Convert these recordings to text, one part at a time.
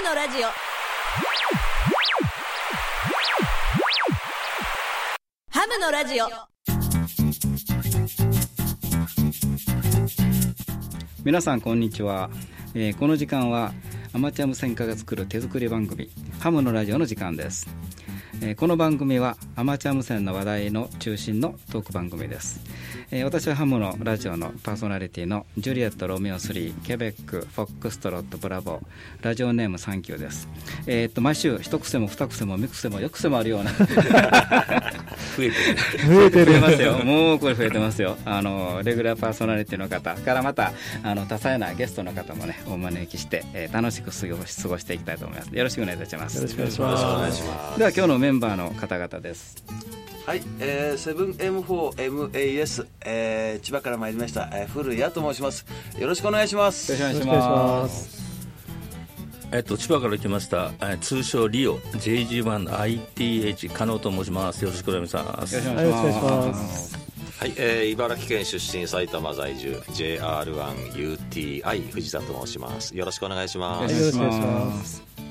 ムのラジオ。ハムのラジオ。皆さんこんにちは、えーこの時間はアマチュア無線化が作る手作り番組ハムのラジオの時間です、えーこの番組はアマチュア無線の話題の中心のトーク番組です、えー私はハムのラジオのパーソナリティのジュリエット・ロミオ3ケベックフォックストロット・ブラボー。ラジオネームサンキューです。えーっと毎週一癖も二癖も三癖も四癖もあるような。増えてる。増えてる。増えますよ、もうこれ増えてますよ、あのレギュラーパーソナリティの方からまたあの多彩なゲストの方もね、お招きして、えー楽しく過ごし過ごしていきたいと思います。よろしくお願いいたします。よろしくお願いしますお願いします。では今日のメンバーの方々です。はい、えー、7M4MAS、えー、千葉から参りました、えー、古谷と申します。よろしくお願いします。よろしくお願いしま。ます。えっと、千葉から来ました、えー通称リオ JG1ITH 加納と申します。よろしくお願いします。よろしくおはいよろしくお願いしま。願いします。はい、えー、茨城県出身埼玉在住 JR1UTI 藤田と申します。よろしくお願いします。よろしくお願いします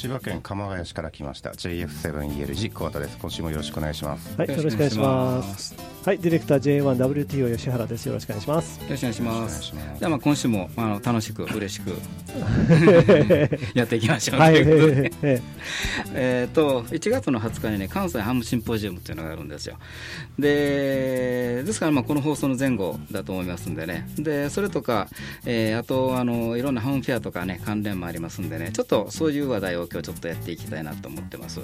千葉県鎌ヶ谷市から来ました。JF7ELG 桑田です。今週もよろしくお願いします。はい、よろしくお願いします。はい、ディレクター J1WTO 吉原です。よろしくお願いします。よろしくお願いします。よろしくお願いしまあ今週もあの楽しく嬉しく やっていきましょう。はい、ええ ー、と1月の20日にね関西ハムシンポジウムっていうのがあるんですよでですからまあこの放送の前後だと思いますんでねでそれとか、えーあとあのいろんなハムフェアとかね関連もありますんでねちょっとそういう話題を今日ちょっとやっていきたいなと思ってます、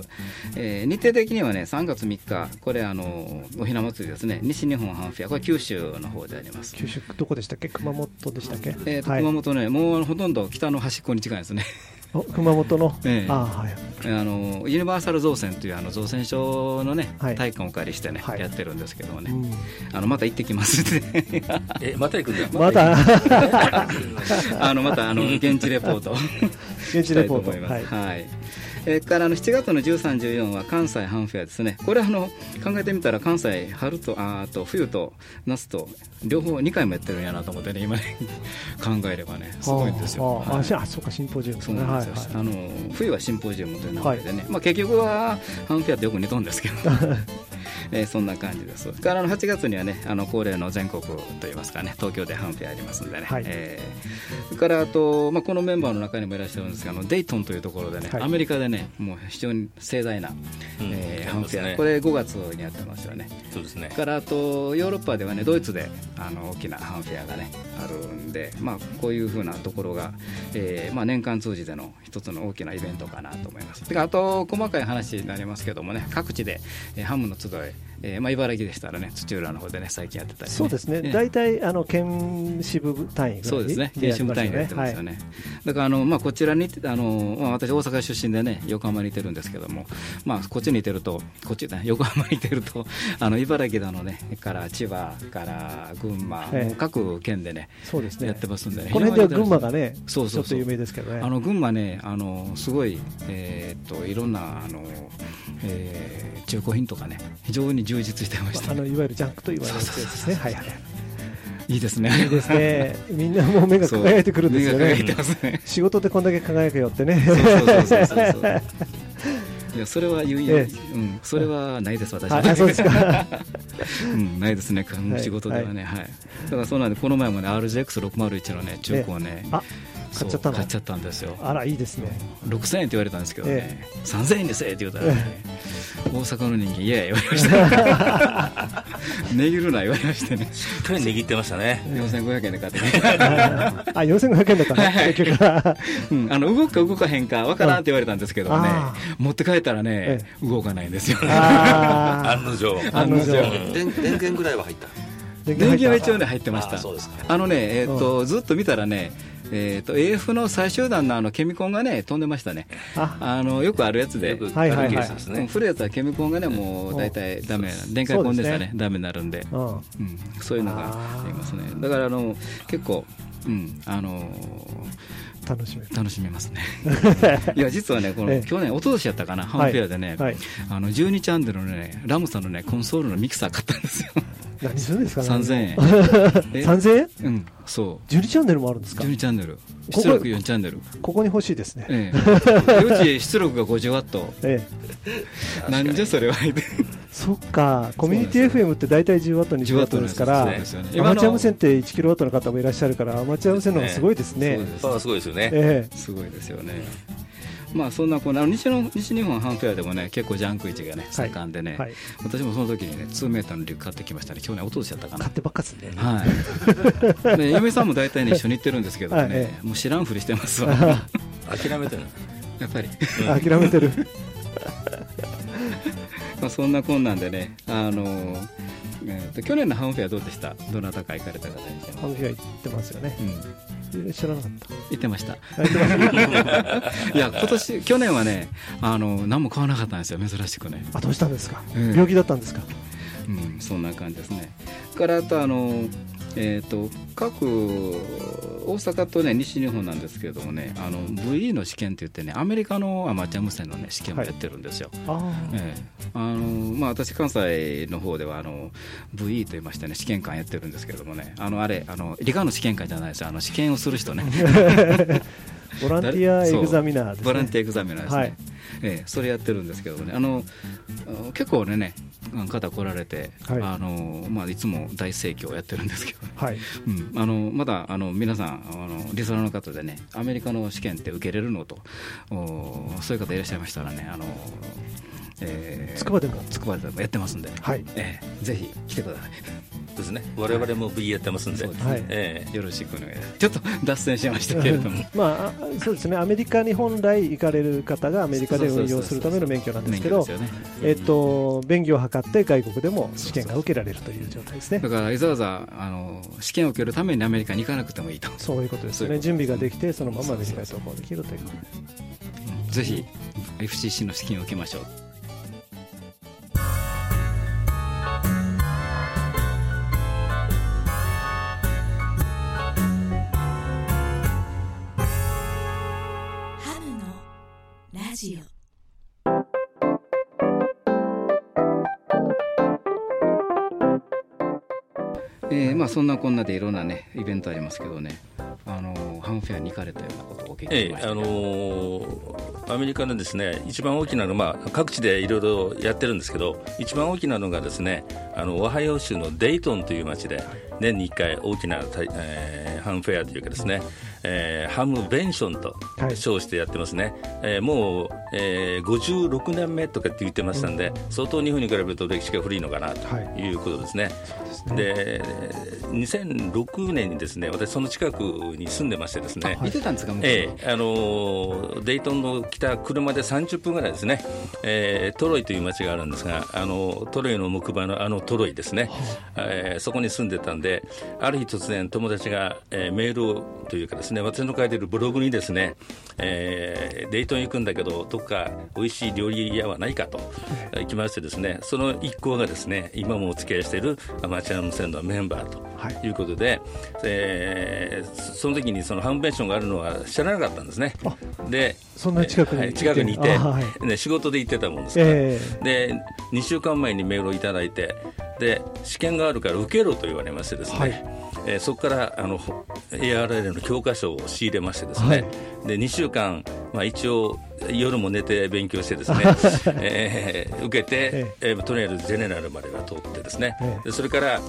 えー日程的にはね3月3日これあのおひな祭りですね西日本ハムフェア。これ九州の方であります。九州どこでしたっけ？熊本でしたっけ、えーとはい。熊本ね、もうほとんど北の端っこに近いですね。お熊本の、ええ。あはい。あのユニバーサル造船というあの造船所のね、はい。体育館をお借りしてね、はい。やってるんですけどもね、うん。あのまた行ってきますんで えまた行くんだ。まだ あのまたあの現地レポート現地レポート。はい。はいえーからあの7月の13、14は関西ハンフェアですね、これあの考えてみたら、関西、春とあーと冬と夏と両方2回もやってるんやなと思ってね、今ね、考えればね、すごいんですよ。あ。あそうかシンポジウムそうなんですよ、はいあの冬はシンポジウムという名前でね、まあ、結局はハンフェアってよく似とんですけど、えーそんな感じです。からあの8月にはね、あの恒例の全国といいますかね、東京でハンフェアありますんでね、はい。えーそれからあと、まあ、このメンバーの中にもいらっしゃるんですが、あのデイトンというところでね、はい。アメリカでね、もう非常に盛大な、うん。えーやハンフェア、ねこれ5月にやってますよね。そうですね。からあとヨーロッパではねドイツであの大きなハンフェアがねあるんで、まあ、こういうふうなところが、えーまあ、年間通じての一つの大きなイベントかなと思います。であと細かい話になりますけどもね各地で、えーハムの集い、Bye. えーまあ、茨城でしたらね土浦の方でね最近やってたり、ね、そうですね。えー大体あの県支部単位そうですね、で研修部隊員でやってまますよね、だからあの、まあ、こちらにあの、まあ、私、大阪出身でね、横浜にいてるんですけども、まあ、こっちにいてると、こっちだ 横浜にいてると、あの茨城だのね、から千葉から群馬、各県でね、そうですね。やってますんでね、この辺では群馬がねそうそうそう。ちょっと有名ですけどね。あの群馬ね、あのすごい、えーっといろんなあの、えー中古品とかね、非常に充実してましたね、あのいわゆるジャンクと言われるやつですね。はいはい。いいですね。いいですね。みんなもう目が輝いてくるんですよね。ね。仕事でこんだけ輝くよってね。いやそれは言う、えうん、それはないです、私は。あそうですか。うん、ないですね、はい。仕事ではね、はい。だからそうなんで、この前もね、RGX601 のね、中古をね、あそう買っちゃったの？買っちゃったんですよ。あらいいですね。6000円って言われたんですけどえね、3000円ですって言うたらね、大阪の人間、いやいや言われました。値切るな言われましてね、しっかり握ってましたね。4500円で買ってね。あ4500円だったね結局は。うん、あの動くか動かへんかわからんって言われたんですけどねあ、持って帰ったらねえ、動かないんですよ。あ 案の定。あ案の定。電電源ぐらいは入った。電電源は一応ねね入ってました。あそうですか。あのねえーっとずっと見たらねえーっと AF の最終段のあのケミコンがね飛んでましたね。あ。あのよくあるやつで。古いやつはケミコンがねもう大体ダメ電解コンデンサーね。そうダメになるんで、うん。うん、そういうのがありますね。だからあの結構うんあの楽しみ楽しめますね。いや実はねこの、ええ。去年一昨年やったかなハンフェアでね、はい。あの12チャンネルのねラムさんのねコンソールのミキサー買ったんですよ何するんですかね。3000円。え3000円？うんそ ?12 チャンネルもあるんですうか12チャンネル。こ出力4チャンネル。ここに欲しいですね。ええ。うち出力が50ワット。ええ、なんじゃそれは。そっか、コミュニティ FM って大体10ワット、20ワットですから、そうですよね。アマチュア無線って1キロワットの方もいらっしゃるから、アマチュア無線の方がすごいですね。そうです。パワーすごいですよね。え。すごいですよね。まあそんなこのあの西の西日本ハンフェアでもね結構ジャンク市がね盛んでね、えはい、私もその時にね2メーターのリュック買ってきましたね去年おととしやったかな買ってばっかっすね。はい。ね嫁さんも大体ね一緒に行ってるんですけどね、はいえもう知らんふりしてますわ。諦めてるやっぱり。諦めてる。まあそんなこんなんでねあのーえーと去年のハンフェアどうでした？どなたか行かれた方ハムフェア行ってますよね。うん知らなかった。行ってました。ます いや今年去年はねあの何も買わなかったんですよ珍しくね。あ、どうしたんですか、ええ病気だったんですか？うん、そんな感じですね。からあとあの、えー、と各大阪と、ね、西日本なんですけれどもねあの VE の試験って言ってねアメリカのアマチュア無線の、ね、試験もやってるんですよ。あええ。あのまあ、私、関西の方ではあの VE と言いまして、ね、試験官やってるんですけれどもね、あのあれあの、理科の試験官じゃないですよ、あの試験をする人ね、ボランティアエグザミナーですね。ボランティアエグザミナーですね、はい。ええそれやってるんですけどもね、あのあ結構ね、方来られて、はい。あのまあ、いつも大盛況やってるんですけどね。はい。うん、あのまだあの皆さんあのリスナーの方でねアメリカの試験って受けれるのとおそういう方いらっしゃいましたらねあの、えーつくばでも。つくばでもやってますんで、はい。えーぜひ来てくださいですね。我々も V やってますんで。はいえよろしくお願いしますちょっと脱線しましたけれども まあ、あそうですね、アメリカに本来行かれる方がアメリカで運用するための免許なんですけどえっと、便宜を図って外国でも試験が受けられるという状態ですねだ。からわざわざあの試験を受けるためにアメリカに行かなくてもいいとそういうことですよね。準備ができて、そのままアメリカへ渡航できるという。ぜひ FCC の試験を受けましょうえーまあ、そんなこんなでいろんな、ね、イベントありますけどね、あのハンフェアに行かれたようなことを聞きええあしましたけど、のーアメリカのですね一番大きなの、まあ、各地でいろいろやってるんですけど一番大きなのがですねあのオハイオ州のデイトンという町で年に1回大きな、えーハンフェアというかですね、えーハムベンションと称してやってますね、えーもう、えー56年目とかって言ってましたんで、相当日本に比べると歴史が古いのかなとはい。いうことですね。で2006年にですね私その近くに住んでましてですね、見てたんですか、ええあのーデイトンの北車で30分ぐらいですね、えートロイという町があるんですが、あのトロイの木馬のあのトロイですね、えーそこに住んでたんで、ある日突然、友達が、えーメールをというかですね、私の書いてるブログにですね、えーデイトン行くんだけど、どっか美味しい料理屋はないかと、行きましてですね、その一行がですね、今もお付き合いしているアマチュア無線のメンバーと。はい。ということで、えーそその時にそのハンベンションがあるのは知らなかったんですね。で、そんな近くにはい近くにいて、あはい。ね、仕事で行ってたもんですから、えで2週間前にメールをいただいてで試験があるから受けろと言われましてですね、はい。えーそこからあの ARL の教科書を仕入れましてですね、はい。で2週間、まあ、一応夜も寝て勉強してですね、えー受けて、え。えーとりあえずジェネラルまでが通ってですね、ええ。でそれから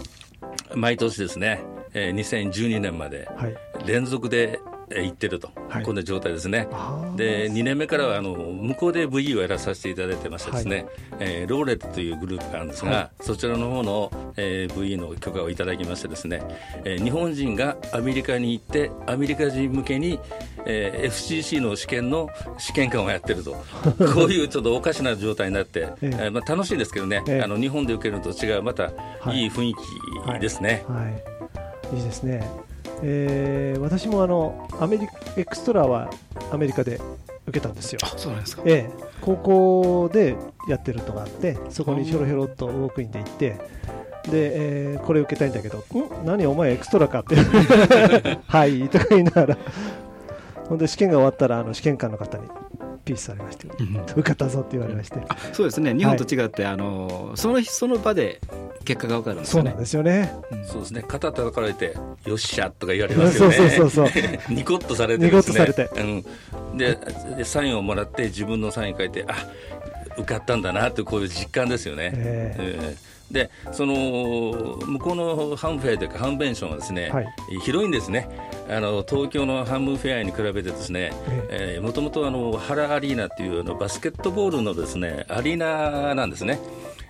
毎年ですね、えー2012年まではい。連続でえー行ってると、はい。こんな状態ですね。で2年目からはあの向こうで VE をやらさせていただいてましてですね、えーローレットというグループがあるんですが、はそちらの方の、えー VE の許可をいただきましてですね、えー日本人がアメリカに行ってアメリカ人向けに、えー FCC の試験の試験官をやってると。こういうちょっとおかしな状態になって、ええ。えーまあ、楽しいですけどね、ええ。あの日本で受けるのと違うまたはい。いい雰囲気ですね。はい、いいですね。えー私もあのアメリエクストラはアメリカで受けたんですよ。そうなんですか。ええ、高校でやってるのがあって、そこにひょろひょろっとウォークインで行って、で、えーこれ受けたいんだけど、ん？何お前エクストラかって、はいとか言いながら、ほんで試験が終わったらあの試験官の方に、ピースされまして、受かったぞって言われまして、そうですね。日本と違って、あのその日その場で結果が分かるんですよね。そうなんですよね。そうですね。肩叩かれてよっしゃとか言われますよね。そうそうそう ニコッとされてですね。ニコッとされて。うん、ででサインをもらって自分のサイン書いてあ受かったんだなってこういう実感ですよね、え。ええでその向こうのハムフェアというかハムベンションはですね、はい。広いんですね。あの東京のハムフェアに比べてですねえもともと原アリーナっていうあのバスケットボールのですねアリーナなんですね、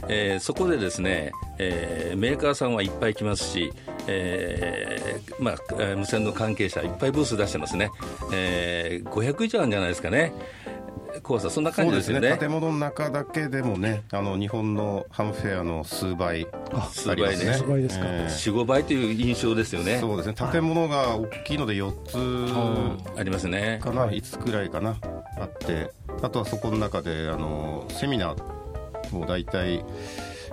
えーそこでですね、えーメーカーさんはいっぱい来ますし、えーまあ、えー無線の関係者いっぱいブース出してますね、えー500以上あるんじゃないですかねコウさんそんな感そうですね。じですよね。建物の中だけでもねあの日本のハムフェアの数倍数倍ね。あ数倍ですか。ええ。45倍という印象ですよね。そうですね。建物が大きいので4つありますね。かな5つくらいかなあって。あとはそこの中であのセミナーも大体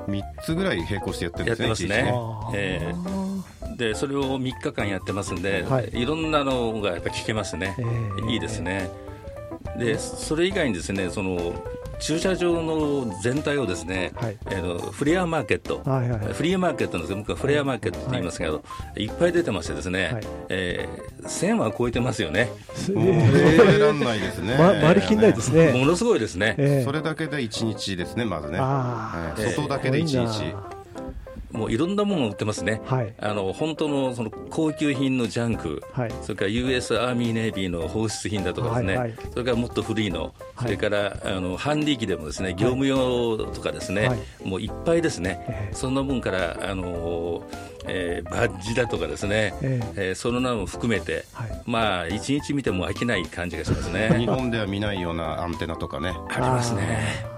3つぐらい並行してやってるんやってですね。ますね。いちいちええ。でそれを3日間やってますんで、はい。い、ろんなのがやっぱ聞けますね、ええ。いいですねでそれ以外にですねその駐車場の全体をですね、はい。えーのフレアマーケット、はいはいはい。フリーマーケットなんですけど僕はフレアマーケットと言いますけど、い、っぱい出てましてですね、はい。えー1000は超えてますよね。えもうえらんないですねま回りきんないですね。ものすごいですね、ええ。それだけで1日ですねまずね。あええ外だけで1日もういろんなものを売ってますね、はい。あの本当のその高級品のジャンク、はい。それから US アーミー・ネイビーの放出品だとかですね、はいはい。それからもっと古いの、はい。それからあのハンディ機でもですね業務用とかですね、はい。もういっぱいですね、ええ。そんな分からあの、えーバッジだとかですね、ええ。ーその名も含めて、はい。まあ一日見ても飽きない感じがします日ね。本では見ないようなアンテナとかね。ありますね。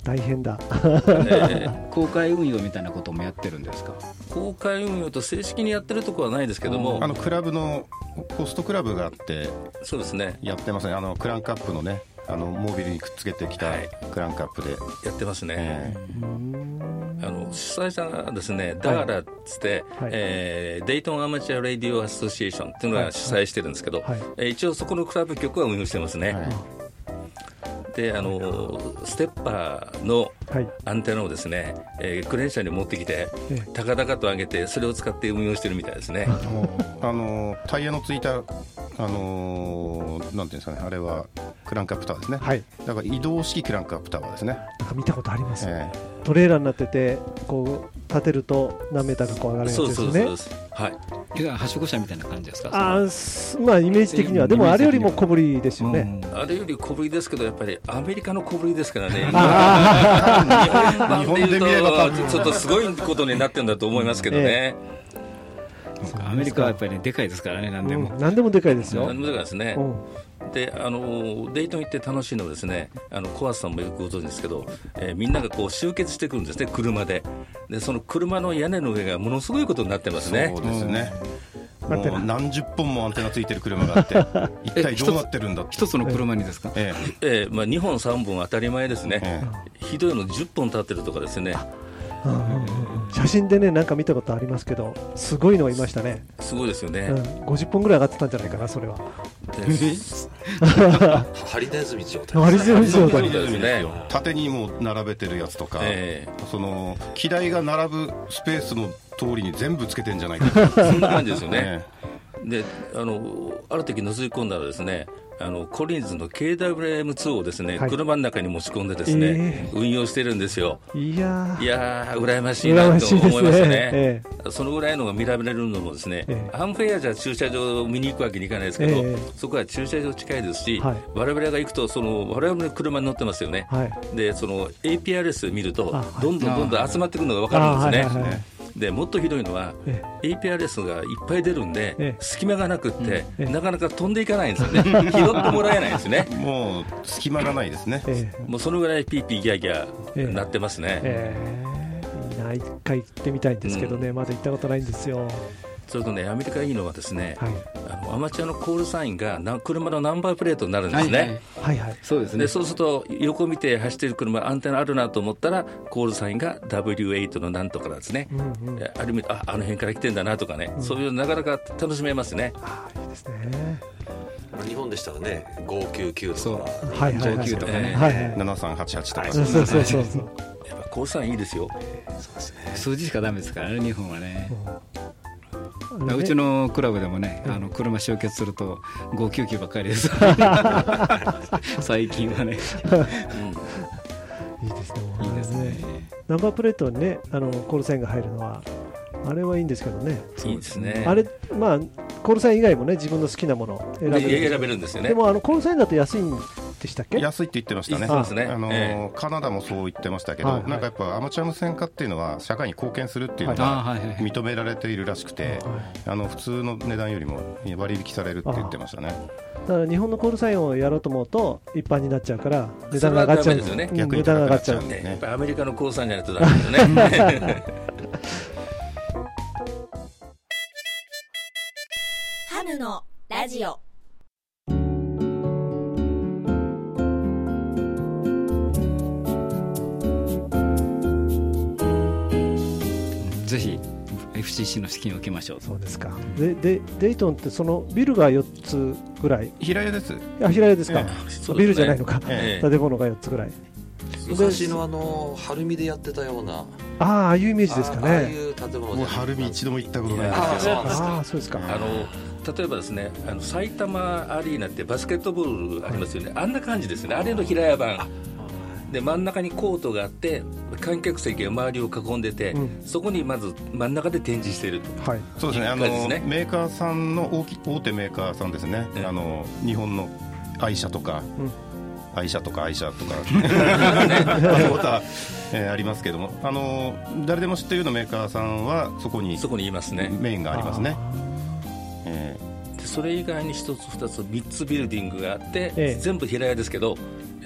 大変だ。え。ー公開運用みたいなこともやってるんですか？公開運用と正式にやってるところはないですけども、あのクラブのホストクラブがあって。そうですね、やってますね。あのクランクアップのねあのモービルにくっつけてきたはい。クランクアップで、やってますね。えあの主催者がですね、ダーラっつって、はい。えー Dayton Amateur Radio Association っていうのが主催してるんですけど、はい。えー一応そこのクラブ局は運用してますね。はいであのステッパーのはい。アンテナをですね、えークレーン車に持ってきてええ高々と上げてそれを使って運用してるみたいですね。あのタイヤのついたあのなんていうんですかねあれはクランクアップタワーですね、はい。だから移動式クランクアップタワーですね、なんか見たことあります。えトレーラーになってて、こう立てると何メーターかこう上がるやつそうですよね。そう。はい。いやはしご車みたいな感じですか？あまあイメージ的には、でもあれよりも小ぶりですよね。あれより小ぶりですけど、やっぱりアメリカの小ぶりですからね、日本で見ればちょっとすごいことになってるんだと思いますけどね、アメリカはやっぱりねでかいですからね何でも、うん何でもでかいですよ。なん。でかですね。う、ん。であのデイトン行って楽しいのはですね、あのコアさんもよくご存知ですけど、えーみんながこう集結してくるんですね、車で。で、その車の屋根の上がものすごいことになってますね。そう。ですね、もう何十本もアンテナついてる車があって 一体どうなってるんだ一つの車にですか、ええ。ーまあ、2本、3本当たり前ですね、ええ。ひどいの10本立ってるとかですね、写真でね、なんか見たことありますけど、すごいのがいましたね。すごいですよね。うん、50本ぐらい上がってたんじゃないかな、それは。でハリネズミ状態ハリネズミ状態ね縦にも並べてるやつとか、えその機台が並ぶスペースの通りに全部つけてんじゃないかそんな感じですよね。え であのある時覗き込んだらですねあのコリンズの KWM2 をですね、はい。車の中に持ち込んでですね、え運用してるんですよ。いやー。いやー羨ましい羨なと思いますね。ね。え。そのぐらいのが見られるのもですね、ええ。ハンフェアじゃ駐車場を見に行くわけにいかないですけど、ええ。そこは駐車場近いですし、はい。我々が行くとその我々の車に乗ってますよね、はい。でその APRS 見るとどんどんどんどん集まってくるのが分かるんですね、でもっとひどいのは、え APRS がいっぱい出るんで、ええ。隙間がなくって、ええ。なかなか飛んでいかないんですよね、拾ってもらえないんですね。え、もう隙間がないですね、え えもうそのぐらいピーピーギャーギャええ。ーなってますね、ええ。いいな、一回行ってみたいんですけどね、まだ行ったことないんですよ。それとね、アメリカいいのはですね、はい、あのアマチュアのコールサインがな車のナンバープレートになるんですね。はいはい。はいはい。そうですね。でそうすると横見て走ってる車アンテナあるなと思ったらコールサインが W8 のなんとかなんですね、うんうん。えある意味ああの辺から来てんだなとかね、そういうなかなか楽しめますね。ああいいですね。日本でしたらね。599そうとか。はいはいはい。上級とかね、はいはい。7388とか、そうそうそうそうそう。やっぱコールサインいいですよ。そうですね。数字しかダメですからね日本はね、う。んねうちのクラブでもね、あの車集結すると599ばっかりです。最近はね。いいですね。いいですね。ナンバープレートにねあのコールサインが入るのはあれはいいんですけどね。いいですね。あれまあコールサイン以外もね自分の好きなものを選べるで選べるんですよね。でもあのコールサインだと安いんでしたっけ？安いって言ってましたね、そうですね。あのえカナダもそう言ってましたけど、はいはい。なんかやっぱアマチュア無線化っていうのは社会に貢献するっていうのあが認められているらしくて、はいあの普通の値段よりも割引されるって言ってましたね。だから日本のコールサインをやろうと思うと一般になっちゃうから値段が上がっちゃう。ダメですよね。うん逆に値段が上がっちゃう。んで。ね。やっぱりアメリカのコールサインじゃないとダメですよね。ハムのラジオぜひ FCC の資金を受けましょうそうですか。ででデイトンってそのビルが4つぐらい。平屋です。あ平屋ですか、えそうですね。ビルじゃないのか、ええ。建物が4つぐらい。昔のあの晴海でやってたような。ああああいうイメージですかあああいねう建物もう春見一度も行ったことない。んですああけどそうなんですか。ああそうですか。あの例えばですねあの埼玉アリーナってバスケットボールありますよね、あんな感じですね。あれの平屋版で真ん中にコートがあって観客席が周りを囲んでて、うん。そこにまず真ん中で展示していると。はい。そうですね。ね。メーカーさんの大き大手メーカーさんですね。ええあの日本の愛車とか、うん。愛車とか愛車とか。あのまた、えーありますけども、あの誰でも知ってるようなメーカーさんはそこにそこにいますね。メインがありますね。えでそれ以外に一つ二つ三つビルディングがあって、ええ。全部平屋ですけど、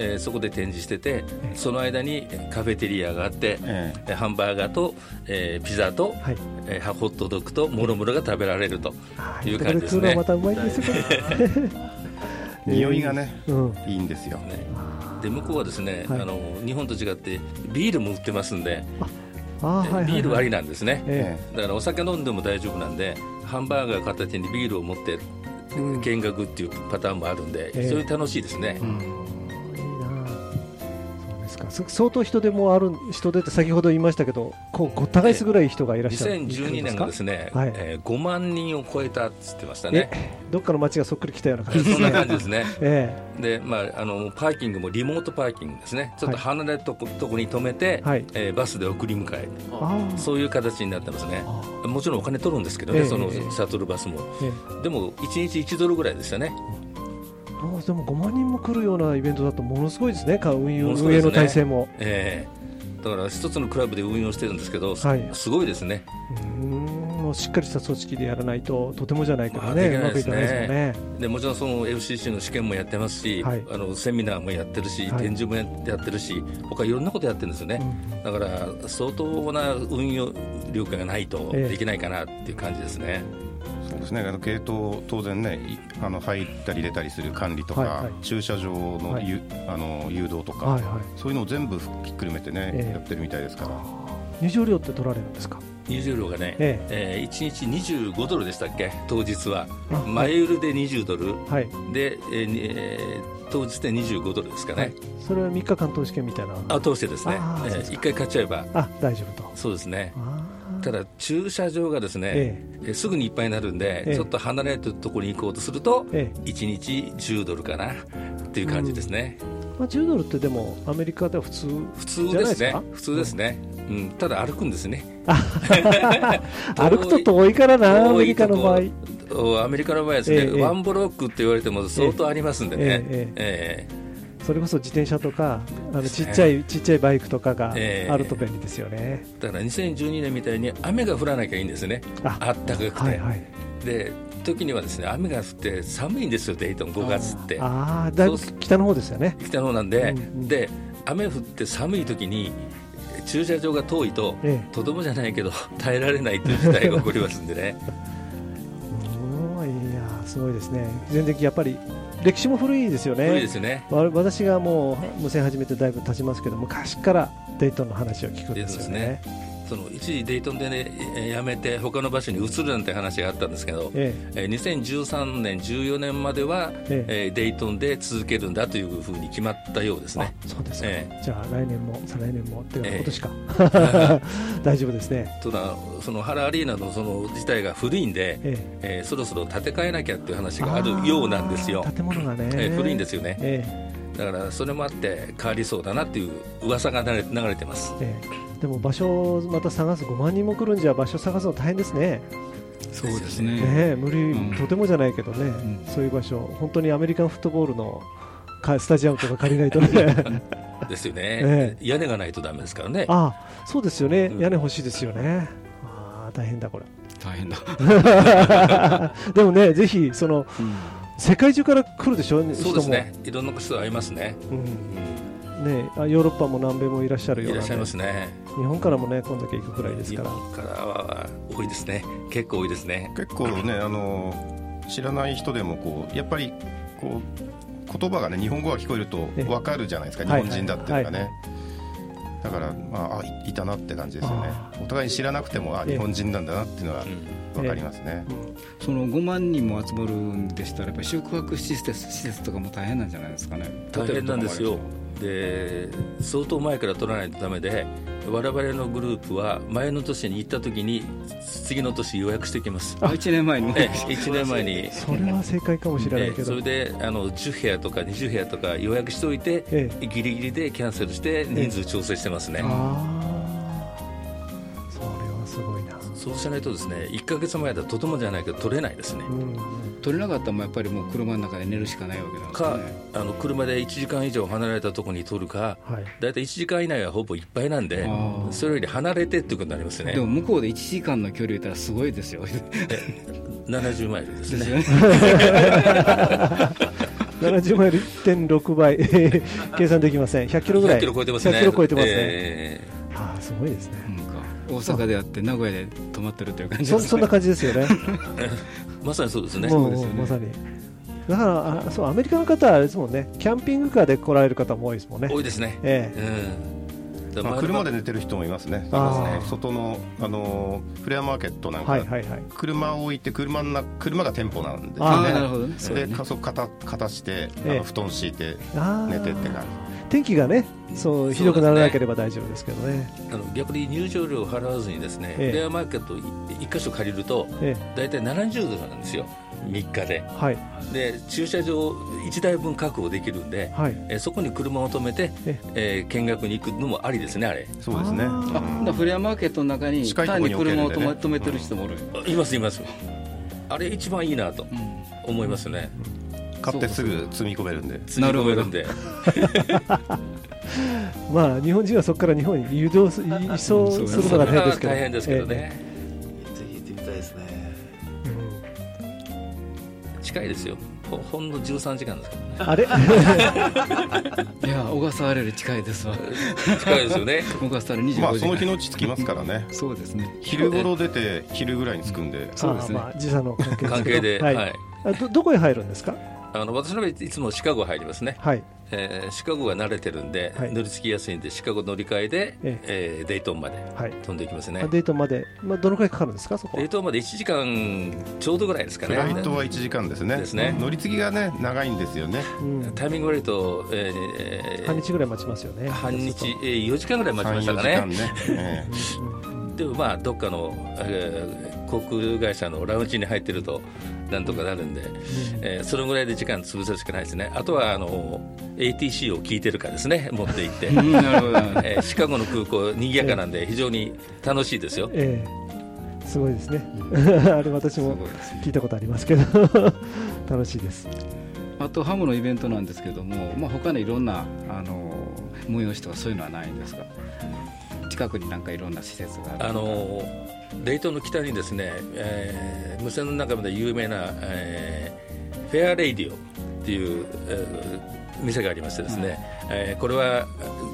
えーそこで展示してて、ええ。その間にえーカフェテリアがあって、ええ。ーハンバーガーと、えーピザと、はい。えーホットドッグともろもろが食べられるという感じですね。またうまいんですよ え匂いがね、うん。いいんですよ。ね。で向こうはですね、はい。あの日本と違ってビールも売ってますんで、ああはいはいはい。ビールありなんですね、えだからお酒飲んでも大丈夫なんでハンバーガー片手にビールを持ってうん。見学っていうパターンもあるんで、ええ。非常に楽しいですね、うですか。そ相当人手もある人手って先ほど言いましたけどこうごった返すぐらい人がいらっしゃる。2012年がですねね、はい。えー5万人を超えたって言ってましたね。どっかの街がそっくり来たような感じ。で すそんなね感じですね。えで、まあ、あのパーキングもリモートパーキングですね、ちょっと離れたとこ,、とこに止めて、はい。えーバスで送り迎え、そういう形になってますね。あもちろんお金取るんですけどね、ええ。そのええシャトルバスも。ええ。でも、1日1ドルぐらいでしたね。ああでも5万人も来るようなイベントだとものすごいですね。か運輸ものすごいですね。運営の体制も。ええ。だから一つのクラブで運用してるんですけど、はい。すごいですね。うーん。もうしっかりした組織でやらないととてもじゃないからまあね、できないですね。うまくいかないですよね。でもちろんその FCC の試験もやってますし、はい。あのセミナーもやってるし、はい。展示もややってるし、他いろんなことやってるんですよね。だから相当な運用力がないとええ。できないかなっていう感じですね。そうですね。あのゲート当然ね、いあの入ったり出たりする管理とか、はいはい。駐車場のゆ、あの誘導とか、はいはい。そういうのを全部ひっくるめてね、ええ。やってるみたいですから。入場料って取られるんですか？入場料がね、ええ。ー1日25ドルでしたっけ、当日は。あ前売りで20ドル、はい、で、えーにえー当日で25ドルですかね。はい、それは3日間投資券みたいな。あ通してですね、えあーそうですか。1回買っちゃえば、あ大丈夫と。そうですね。あーただ駐車場がですね、ええ。ーすぐにいっぱいになるんで、ええ。ちょっと離れたところに行こうとすると、ええ。1日10ドルかなっていう感じですね、まあ、10ドルってでもアメリカでは普通普通じゃないですねか？普通ですね、うん。ただ歩くんですね。歩くと遠いからなアメリカの場合。おアメリカの場合はですね、ワンブロックって言われても相当ありますんでね、ええそれこそ自転車とかあのちっちゃいちっちゃいバイクとかがええ。あると便利ですよね、だから2012年みたいに雨が降らなきゃいいんですね、ああったかくて、はいはい。で時にはですね雨が降って寒いんですよ、デイトン5月って。ああだいぶ北の方ですよね。北の方なんで、うんうん。で雨降って寒い時に駐車場が遠いと、ええ。とてもじゃないけど 耐えられないという事態が起こりますんでね。うんいやーすごいですね。全然やっぱり歴史も古いですよね。無理ですよね。わ私がもう無線始めてだいぶ経ちますけど昔からデイトンの話を聞くんですよねその一時デイトンでねえー辞めて他の場所に移るなんて話があったんですけど、ええ。ー2013年14年までは、ええ。ーデイトンで続けるんだというふうに決まったようですね。あそうですか、えじゃあ来年も再来年もっていうかええ。今年か、大丈夫ですね、ただその原アリーナのその自体が古いんで、ええ。ーそろそろ建て替えなきゃっていう話があるようなんですよ。建物がね、えー古いんですよね。えだからそれもあって変わりそうだなっていう噂が流れ流れてます。えええでも場所をまた探す5万人も来るんじゃ場所探すの大変ですね。そうですね。ねえ無理、うん。とてもじゃないけどね、ん。そういう場所本当にアメリカンフットボールのかスタジアムとか借りないとね。ですよね、え。屋根がないとダメですからね。ああそうですよね、うん屋根欲しいですよね。ああ大変だこれ。大変だ、でもねぜひそのうん。世界中から来るでしょ？そうですね。いろんな人がいますね、ううん。ね、あヨーロッパも南米もいらっしゃるん、ような、いらっしゃいますね日本からもねこんだけ行くくらいですから。日本からは多いですね。結構多いですね。結構ねあの知らない人でもこうやっぱりこう言葉がね日本語が聞こえるとえ分かるじゃないですか日はい本人だっていうのがね、はいだから、まあ、あいいたなって感じですよね。あお互いに知らなくてもあええ。日本人なんだなっていうのはうん。分かりますね、その5万人も集まるんでしたら、やっぱり宿泊施設施設とかも大変なんじゃないですかね、大変なんですよ。で相当前から取らないとダメで我々のグループは前の年に行った時に次の年予約してきます。あるしあ1年前に。えね、1年前に。それは正解かもしれないけど、えそれであの10部屋とか20部屋とか予約しておいて、えギリギリでキャンセルして人数調整してますね、ああそれはすごいな、そうしないとですね1か月前だととてもじゃないけど取れないですね、うん取れなかったらやっぱりもう車の中で寝るしかないわけなんですね。あの車で1時間以上離れたところに取るかはい。大体1時間以内はほぼいっぱいなんでそれより離れてっていうことになりますね。でも向こうで1時間の距離言ったらすごいですよ。70マイルですね。ですよね。70マイル1.6倍。計算できません。100キロぐらい。100キロ超えてますね。100キロ超えてますね、えああすごいですね。なんか大阪であって名古屋で泊まってるという感じですそそんな感じですよね。ー まさにそうですね。もうですよね。まさに。だからあそうアメリカの方はあれですもんね。キャンピングカーで来られる方も多いですもんね。多いですね、えうん。まあ、車で寝てる人もいますね。あー。外の、あのフレアマーケットなんえか、はいはいはい。車を置いて車のな車が店舗なんですああ、よねなるほどね。そうでね。かそ片片してあえ。えの布団敷いて寝てって感天気がねそうひどくならなければ大丈夫ですけどね。あの逆に入場料を払わずにですね、ええ。フレアマーケット1箇所借りるとえ大体70ドルなんですよ。3日で。えはい。で駐車場1台分確保できるんで、はい。えそこに車を止めて、ええ。ー見学に行くのもありですねあれ。そうですね。あー。あフレアマーケットの中に単に車を止め止めてる人もおる、あいますいます。あれ一番いいなとうん。思いますね買ってすぐ積み込めるんで。積み込めるんで。まあ日本人はそこから日本に移動す移送するのが大変ですけど。大変ですけどね、ぜひ行ってみたいですねええうん近いですよ。ほほんの13時間ですけどね。あれ？いや小笠原より近いですわ。近いですよね。小笠原25時間、まあその日のうち着きますからね。そうですね。昼頃出て昼ぐらいに着くんで。そうですねまあ時差の関係で。ははい。い。あどどこへ入るんですか？あの私の場合いつもシカゴ入りますね、はい。えーシカゴが慣れてるんで、はい。乗り継ぎやすいんでシカゴ乗り換えで、ええ。ーデイトンまではい。飛んでいきますね。あデートまで、まあ、どのくらいかかるんですかそこは？デイトンまで1時間ちょうどぐらいですかね。フライトは1時間ですね。ですね。乗り継ぎがね長いんですよね。うん。タイミング悪いと、えーえー半日ぐらい待ちますよね。半日えー4時間ぐらい待ちましたか34時間ね。ね、でもまあどっかの、えー航空会社のラウンジに入ってるとなんとかなるんで、えーそれぐらいで時間潰すしかないですね。あとはあの ATC を聞いてるかですね 持って行って、うんなるほど。えーシカゴの空港賑やかなんで非常に楽しいですよ。ええ。すごいですね。あれ私も聞いたことありますけど。楽しいです。あとハムのイベントなんですけども、まあ、他のいろんなあの催しとかそういうのはないんですか？近くになんかいろんな施設があるあのデイトンの北にですね、えー無線の中で有名な、えー Fair Radio っていう、えー店がありましてですね、えーこれは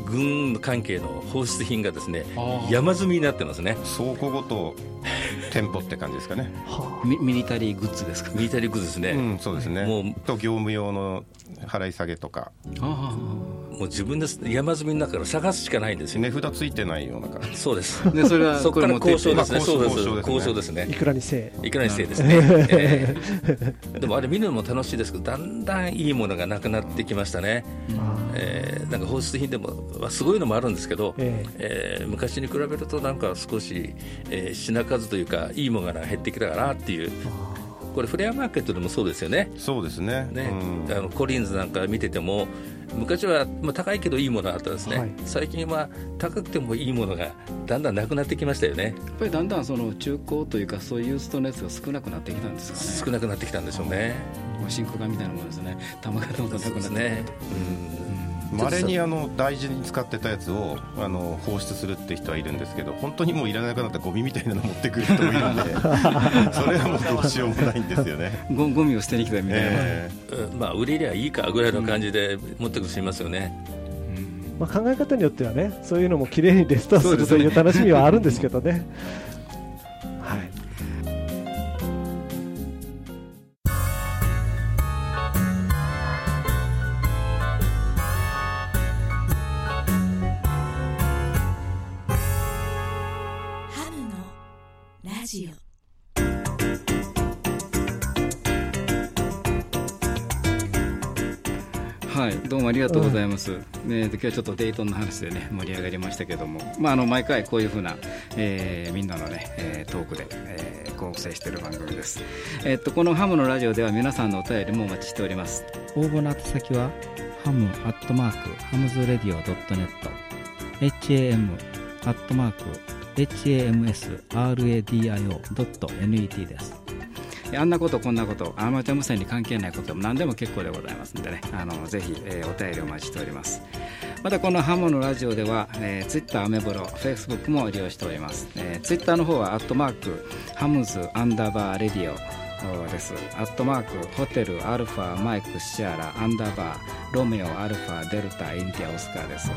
軍関係の放出品がですね山積みになってますね。え倉庫ごと店舗って感じですかね。はミミリタリーグッズですか？ミリタリーグッズですね、うんそうですね。もうと業務用の払い下げとか。あもう自分で山積みの中から探すしかないんですよ、値札ついてないような感じ。そうです。でそれは そこから交渉ですね、まあそうです。交渉ですね。交渉ですね。いくらにせえ。いくらにせいですね、ええ。でもあれ見るのも楽しいですけどだんだんいいものがなくなってきましたね、えーなんか放出品でもまあすごいのもあるんですけど、ええ。ー昔に比べるとなんか少し、えー品数というかいいものが減ってきたかなっていうこれフレアマーケットでもそうですよね。そうですね。ね。うん。あのコリンズなんか見てても昔はまあ高いけどいいものがあったんですね、はい。最近は高くてもいいものがだんだんなくなってきましたよね。やっぱりだんだんその中古というかそういうストのやつが少なくなってきたんですかね。少なくなってきたんでしょうね。真空管みたいなものですね。玉がどんどんなくなってきて。ね、まれにあの大事に使ってたやつをあの放出するって人はいるんですけど本当にもういらなくなったゴミみたいなの持ってくる人もいるんで それはもうどうしようもないんですよね。ゴゴミを捨てに来たみたいな、えうんまあ売れりゃいいかぐらいの感じで持ってくる人いますよね。まあ、考え方によってはねそういうのも綺麗にレストアするという楽しみはあるんですけどね。ます。ね、今日はちょっとデイトンの話でね盛り上がりましたけども、まああの毎回こういうふうな、えーみんなのね、えートークで、えー構成している番組です。えっとこのハムのラジオでは皆さんのお便りもお待ちしております。応募の宛先はハムアットマークハムズレディオドットネット ham アットマーク hamsradio.net です。あんなことこんなことアマチュア無線に関係ないことも何でも結構でございますんでね。あのぜひ、えーお便りお待ちしております。またこのハムズラジオでは、えー、ツイッターアメブロフェイスブックも利用しております、えー、ツイッターの方はアットマーク Hams アンダーバーレディオです。アットマーク Hotel Alpha Mike Sierra アンダーバー Romeo Alpha Delta India Oscar です、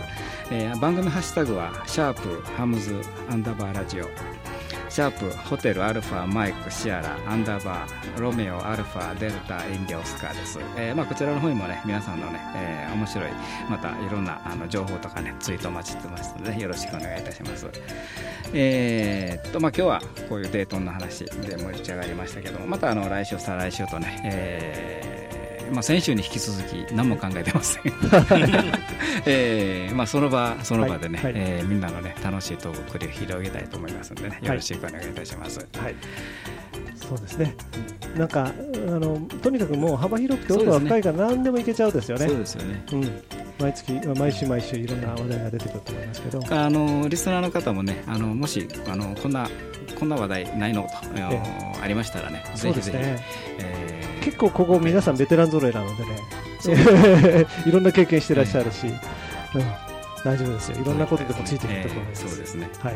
えー番組ハッシュタグはシャープ Hams アンダーバー Radio。シャープ Hotel Alpha Mike Sierra アンダーバー Romeo Alpha Delta India Oscar です、えーまあ、こちらの方にもね皆さんのね、えー面白いまたいろんなあの情報とかねツイートお待ちしてますのでよろしくお願いいたします。えーっとまあ今日はこういうデートンの話で盛り上がりましたけどもまたあの来週再来週とね、えーまあ、先週に引き続き何も考えてません、えーまあ、その場その場でね、はいはい。えーみんなのね楽しいトークを繰り広げたいと思いますのでねよろしくお願いいたします、はい、そうですね、なんかあのとにかくもう幅広くて奥が深いから何でもいけちゃうですよね。そうですよね。うん、毎月、まあ毎週毎週いろんな話題が出てくると思いますけど、あのリスナーの方もねあのもしあのこんなこんな話題ないのと、ありましたらねそうですぜひぜひ、ね、えー結構ここ、皆さんベテラン揃いなのでね、いろんな経験してらっしゃるし、うん、大丈夫ですよ、いろんなことでもついてくると思います。えーそうですね。はい。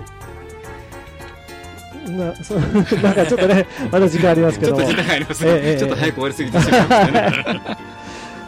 なそう。なんかちょっとね、まだ時間ありますけちょども、っと時間がありますね、ええええ。ちょっと早く終わりすぎてしまいましたね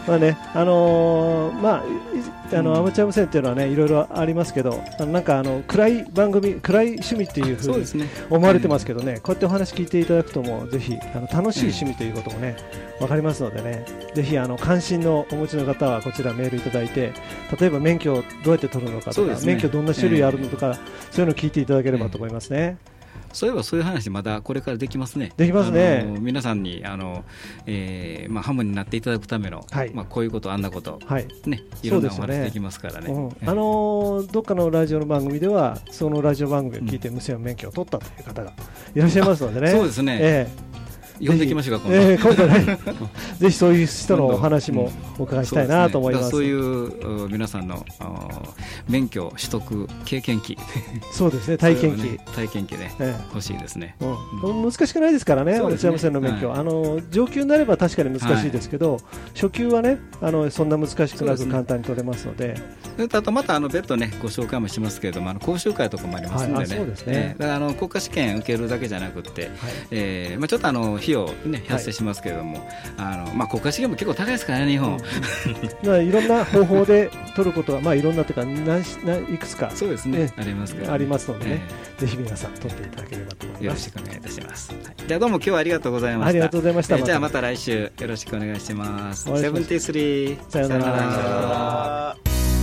まあね、あのーまあ、いあの、うん。アマチュア無線っていうのはね、いろいろありますけど、あのなんかあの暗い番組、暗い趣味っていうふううですね。思われてますけどね、こうやってお話聞いていただくともうぜひあの楽しい趣味ということもね、わかりますのでね、ぜひあの関心のお持ちの方はこちらメールいただいて、例えば免許をどうやって取るのかとか、ね。免許どんな種類あるのとか、そういうのを聞いていただければと思いますね。そういえばそういう話まだこれからできますね。できますね。皆さんにあの、えーまあ、ハムになっていただくための、はい。まあ、こういうことあんなこと、はい。ね、いろんなおそうですよね。話できますからね。あのーどっかのラジオの番組では、そのラジオ番組を聞いて無線免許を取ったという方がいらっしゃいますのでね。そうですね、え呼んできましょうかえ今度、ええ今度ね、ぜひそういう人のお話もお伺いしたいなと思います。そういうう皆さんのあ免許取得経験記。そうですね、体験記。それをね。体験記ね。え欲しいですね。うん、難しくないですからね、そうですね。アマチュア無線の免許、は。い。あの上級になれば確かに難しいですけど、初級はねあのそんな難しくなく簡単に取れますので、それとあとまたあの別途ねご紹介もしますけれどもあの講習会とかもありますんでね,、はいあね。えーだからあの国家試験受けるだけじゃなくて、えーまあ、ちょっとあの費用、ね、発生しますけれども、あのまあ、国家試験も結構高いですからね日本、だからいろんな方法で取ることは、まあ、いろんなというか何し何いくつかそうですね。ねありますから、ありますのでね、えぜひ皆さん取っていただければと思います。しくお願いいたします、はい。じゃあどうも今日はありがとうございました。ありがとうございましたえーじゃあまた。来週よろしくお願いします。セブンティースリー。さようなら。さよなら